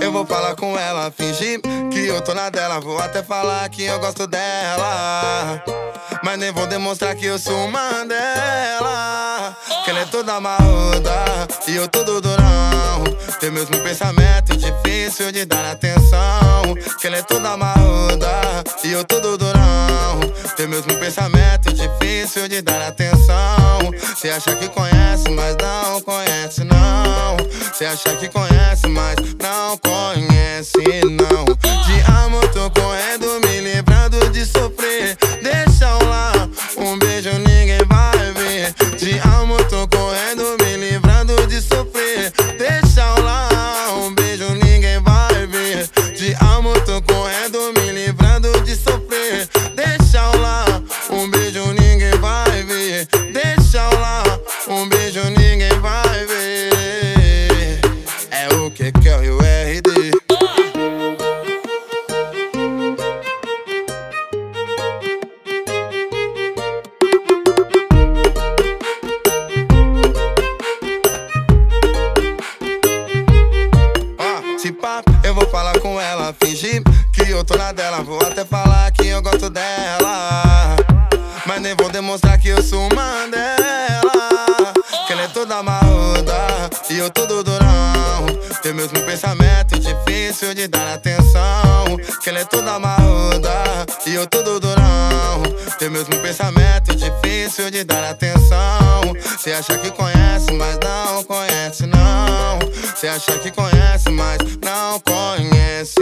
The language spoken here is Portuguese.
Eu vou falar com ela, fingir que eu tô na dela. Vou até falar que eu gosto dela. Mas nem vou demonstrar que eu sou uma dela. Que ela é toda marruda e eu todo durão. Tem mesmo pensamento difícil de dar atenção. Que ela é toda marruda e eu todo durão. Tem mesmo pensamento difícil de dar atenção. Cê acha que conhece, mas não conhece, não. Cê acha que conhece, mas não conhece, Que é o RD. Ah, se pá, eu vou falar com ela, fingir que eu tô na dela. Vou até falar que eu gosto dela. Mas nem vou demonstrar que eu sou uma dela. Que ela é toda marruda e eu todo durão. Tem mesmo pensamento difícil de dar atenção. Que ela é toda marruda e eu todo durão. Tem mesmo pensamento difícil de dar atenção. Cê acha que conhece, mas não conhece, não. Cê acha que conhece, mas não conhece,